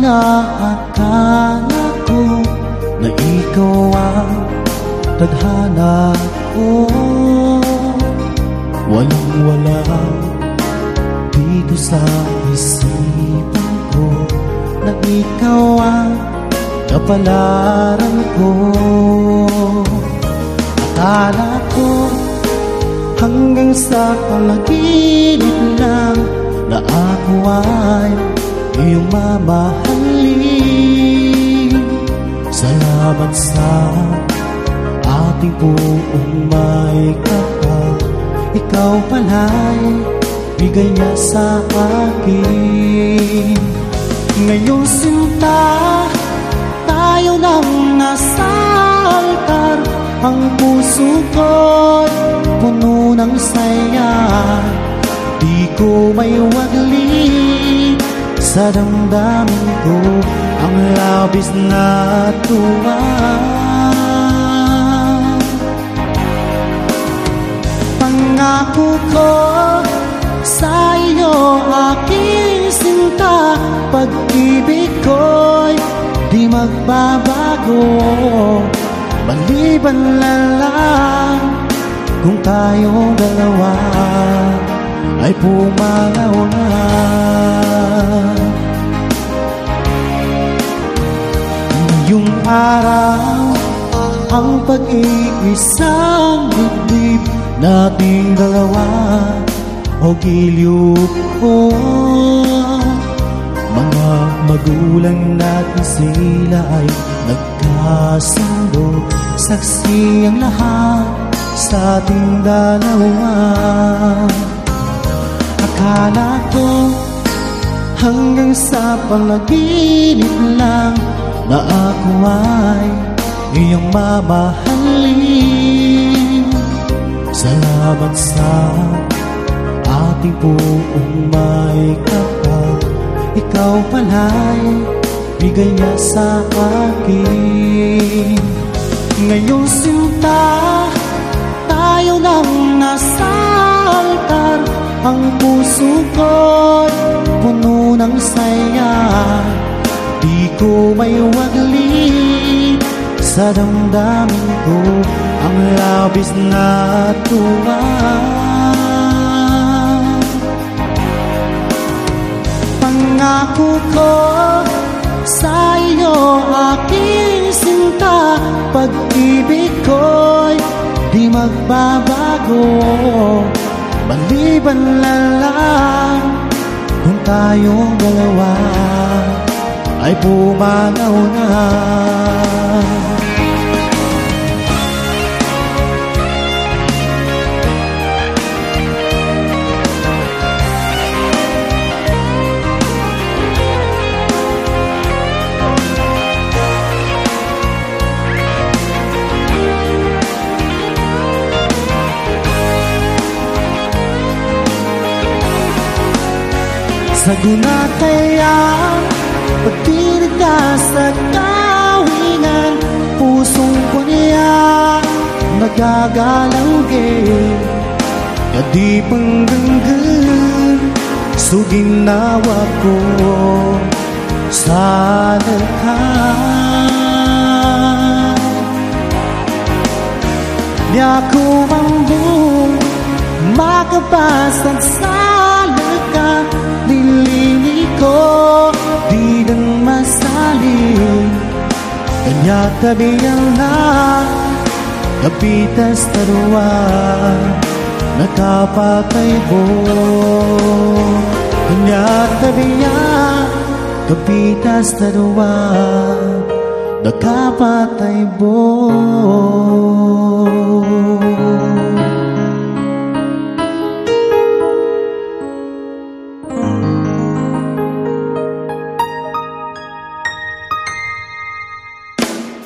Inaakala ko na ikaw ang tadhana ko. Walang wala dito sa isipan ko Na ikaw ang kapalaran ko. Akala ko hanggang sa panaginip lang Na ako ay iyong mamahalin. Salamat sa ating buong may kapal. Ikaw pala'y bigay niya sa akin. Ngayong sinta, tayo nang nasa altar. Ang puso ko'y puno ng saya Di ko may wagli sa damdamin ko. Ang labis na tuwa. Pangako ko sa iyo aking sinta. Pag-ibig ko'y di magbabago. Maliban na lang kung tayong dalawa ay pumanaw na. Ngayong araw ang pag-iisang dibdib nating dalawa o giliw ko Mga magulang natin sila ay nagkasundo. Saksi ang lahat sa ating dalawa Akala ko hanggang sa panaginip lang Na ako ay iyong mamahalin. Salamat sa ating buong may kapal. Ikaw pala'y bigay niya sa akin. Ngayong sinta, Ang puso ko'y puno ng saya. Di ko may wagli sa damdamin ko. Ang labis na tuwa. Pangako ko sa iyo aking sinta. Pag-ibig ko'y di magbabago Maliban na lang kung tayong dalawa ay pumanaw na Sa gunataya, pagpilit ka sa kawinan Pusong ko niya, nagagalanggin Kadi pangganggan, suginawa ko sa daghan Di ako mambung, makabasag sa Kanya tabiyan na, kapitas tarwa Nakapatay po Kanya tabiyan, kapitas tarwa Nakapatay po